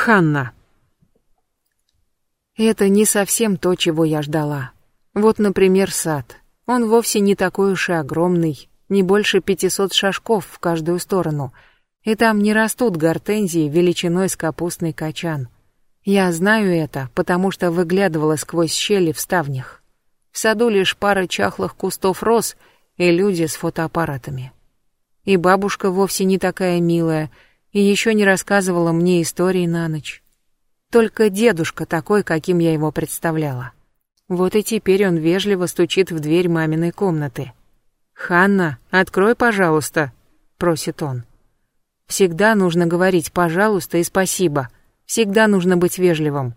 Ханна. Это не совсем то, чего я ждала. Вот, например, сад. Он вовсе не такой уж и огромный, не больше 500 шажков в каждую сторону. И там не растут гортензии величиной с капустный качан. Я знаю это, потому что выглядывала сквозь щели в ставнях. В саду лишь пара чахлых кустов роз и люди с фотоаппаратами. И бабушка вовсе не такая милая, и еще не рассказывала мне истории на ночь. Только дедушка такой, каким я его представляла. Вот и теперь он вежливо стучит в дверь маминой комнаты. «Ханна, открой, пожалуйста», — просит он. Всегда нужно говорить «пожалуйста» и «спасибо». Всегда нужно быть вежливым.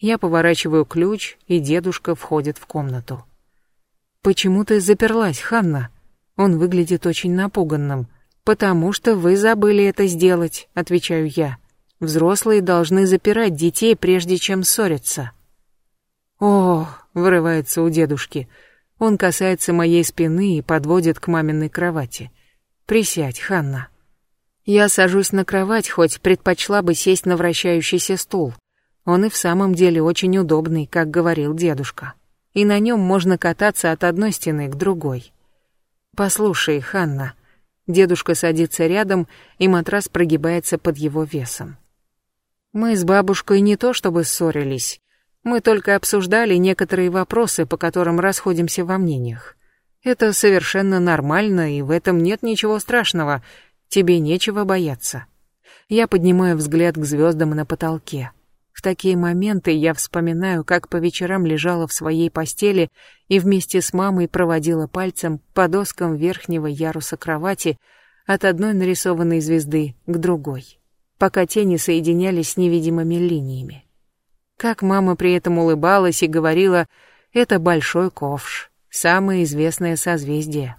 Я поворачиваю ключ, и дедушка входит в комнату. «Почему ты заперлась, Ханна?» Он выглядит очень напуганным. «Потому что вы забыли это сделать», — отвечаю я. «Взрослые должны запирать детей, прежде чем ссориться». «О!» — вырывается у дедушки — он касается моей спины и подводит к маминой кровати. «Присядь, Ханна». Я сажусь на кровать, хоть предпочла бы сесть на вращающийся стул. Он и в самом деле очень удобный, как говорил дедушка. И на нем можно кататься от одной стены к другой. «Послушай, Ханна». Дедушка садится рядом, и матрас прогибается под его весом. Мы с бабушкой не то чтобы ссорились, мы только обсуждали некоторые вопросы, по которым расходимся во мнениях. Это совершенно нормально, и в этом нет ничего страшного. Тебе нечего бояться. Я поднимаю взгляд к звездам на потолке. В такие моменты я вспоминаю, как по вечерам лежала в своей постели и вместе с мамой проводила пальцем по доскам верхнего яруса кровати от одной нарисованной звезды к другой, пока тени соединялись с невидимыми линиями. Как мама при этом улыбалась и говорила, это большой ковш, самое известное созвездие.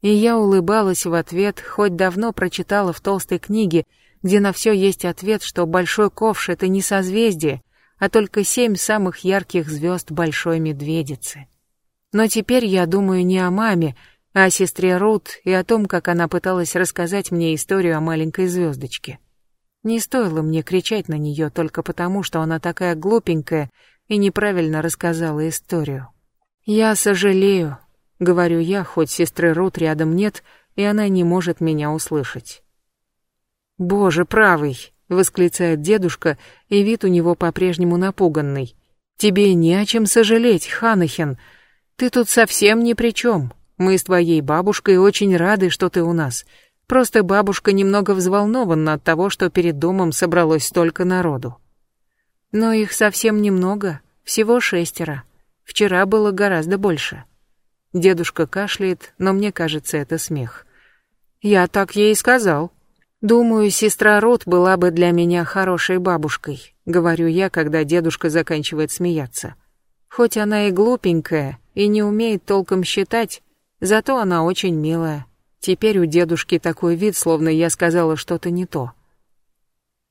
И я улыбалась в ответ, хоть давно прочитала в толстой книге, где на все есть ответ, что большой ковш — это не созвездие, а только семь самых ярких звезд Большой Медведицы. Но теперь я думаю не о маме, а о сестре Рут и о том, как она пыталась рассказать мне историю о маленькой звездочке. Не стоило мне кричать на нее только потому, что она такая глупенькая и неправильно рассказала историю. «Я сожалею», — говорю я, хоть сестры Рут рядом нет, и она не может меня услышать. «Боже правый!» — восклицает дедушка, и вид у него по-прежнему напуганный. «Тебе не о чем сожалеть, Ханахин. Ты тут совсем ни при чем. Мы с твоей бабушкой очень рады, что ты у нас. Просто бабушка немного взволнована от того, что перед домом собралось столько народу. Но их совсем немного, всего шестеро. Вчера было гораздо больше. Дедушка кашляет, но мне кажется, это смех. Я так ей сказал. Думаю, сестра Рот была бы для меня хорошей бабушкой, говорю я, когда дедушка заканчивает смеяться. Хоть она и глупенькая, и не умеет толком считать, зато она очень милая. Теперь у дедушки такой вид, словно я сказала что-то не то.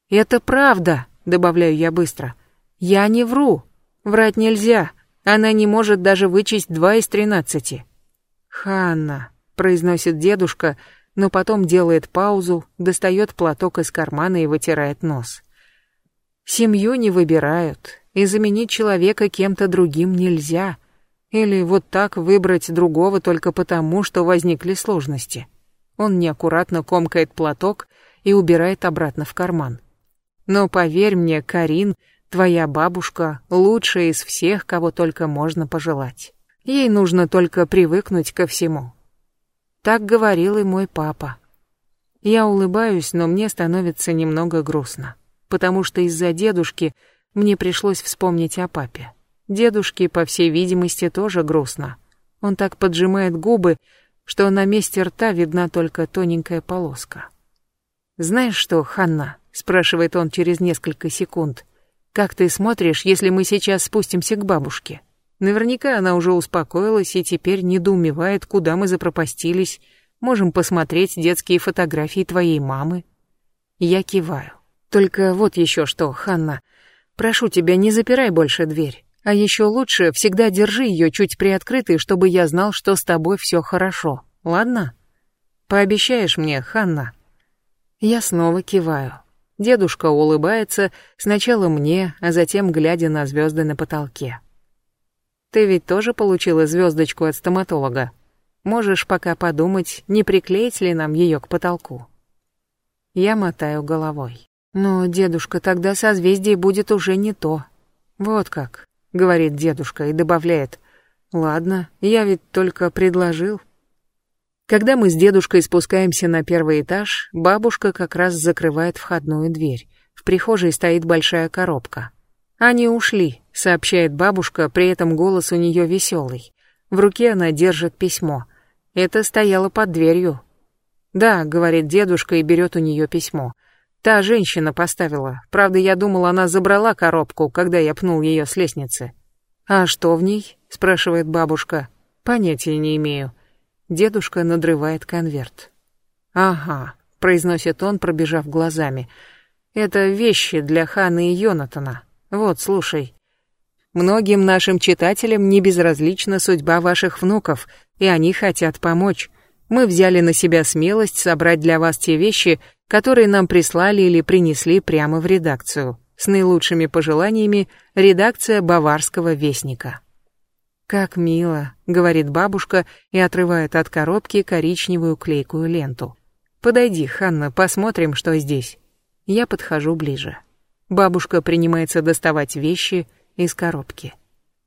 «Это правда», — добавляю я быстро. «Я не вру. Врать нельзя. Она не может даже вычесть два из тринадцати». «Ханна», — произносит дедушка, но потом делает паузу, достает платок из кармана и вытирает нос. «Семью не выбирают, и заменить человека кем-то другим нельзя. Или вот так выбрать другого только потому, что возникли сложности. Он неаккуратно комкает платок и убирает обратно в карман. Но поверь мне, Карин, твоя бабушка лучшая из всех, кого только можно пожелать. Ей нужно только привыкнуть ко всему. Так говорил и мой папа. Я улыбаюсь, но мне становится немного грустно, потому что из-за дедушки мне пришлось вспомнить о папе. Дедушке, по всей видимости, тоже грустно. Он так поджимает губы, что на месте рта видна только тоненькая полоска. «Знаешь что, Ханна?» — спрашивает он через несколько секунд. «Как ты смотришь, если мы сейчас спустимся к бабушке? Наверняка она уже успокоилась и теперь недоумевает, куда мы запропастились. Можем посмотреть детские фотографии твоей мамы». Я киваю. «Только вот еще что, Ханна. Прошу тебя, не запирай больше дверь. А еще лучше всегда держи ее чуть приоткрытой, чтобы я знал, что с тобой все хорошо. Ладно? Пообещаешь мне, Ханна?» Я снова киваю. Дедушка улыбается, сначала мне, а затем глядя на звезды на потолке. Ты ведь тоже получила звездочку от стоматолога. Можешь пока подумать, не приклеить ли нам ее к потолку. Я мотаю головой. Но, дедушка, тогда созвездие будет уже не то. Вот как, говорит дедушка и добавляет. Ладно, я ведь только предложил. Когда мы с дедушкой спускаемся на первый этаж, бабушка как раз закрывает входную дверь. В прихожей стоит большая коробка. «Они ушли», — сообщает бабушка, при этом голос у нее веселый. В руке она держит письмо. Это стояло под дверью. «Да», — говорит дедушка и берет у нее письмо. «Та женщина поставила. Правда, я думал, она забрала коробку, когда я пнул ее с лестницы». «А что в ней?» — спрашивает бабушка. «Понятия не имею». Дедушка надрывает конверт. «Ага», — произносит он, пробежав глазами. «Это вещи для Ханы и Йонатана. Вот, слушай. Многим нашим читателям не безразлична судьба ваших внуков, и они хотят помочь. Мы взяли на себя смелость собрать для вас те вещи, которые нам прислали или принесли прямо в редакцию. С наилучшими пожеланиями, редакция Баварского вестника». «Как мило», — говорит бабушка и отрывает от коробки коричневую клейкую ленту. «Подойди, Ханна, посмотрим, что здесь». Я подхожу ближе. Бабушка принимается доставать вещи из коробки.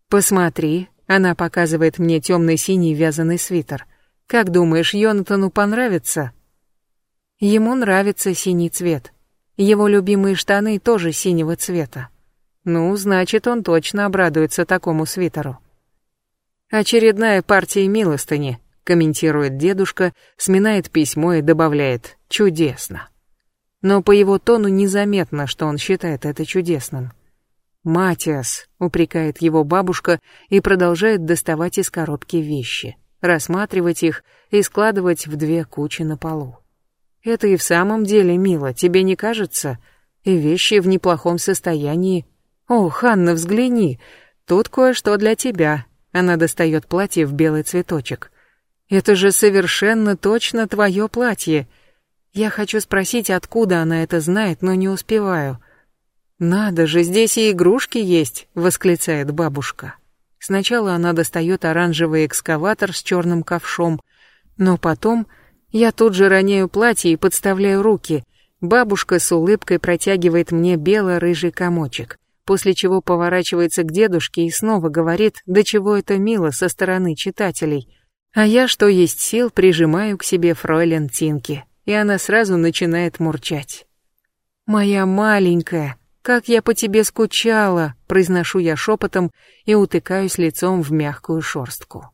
«Посмотри», — она показывает мне темно-синий вязаный свитер. «Как думаешь, Йонатану понравится?» Ему нравится синий цвет. Его любимые штаны тоже синего цвета. Ну, значит, он точно обрадуется такому свитеру. Очередная партия милостыни, комментирует дедушка, сминает письмо и добавляет «чудесно». Но по его тону незаметно, что он считает это чудесным. «Матиас», — упрекает его бабушка и продолжает доставать из коробки вещи, рассматривать их и складывать в две кучи на полу. «Это и в самом деле мило, тебе не кажется? И вещи в неплохом состоянии. О, Ханна, взгляни, тут кое-что для тебя, она достает платье в белый цветочек. «Это же совершенно точно твое платье!» Я хочу спросить, откуда она это знает, но не успеваю. «Надо же, здесь и игрушки есть!» — восклицает бабушка. Сначала она достает оранжевый экскаватор с черным ковшом, но потом я тут же роняю платье и подставляю руки. Бабушка с улыбкой протягивает мне бело-рыжий комочек после чего поворачивается к дедушке и снова говорит, до чего это мило со стороны читателей. А я, что есть сил, прижимаю к себе фройлен Тинки, и она сразу начинает мурчать. «Моя маленькая, как я по тебе скучала!» произношу я шепотом и утыкаюсь лицом в мягкую шорстку.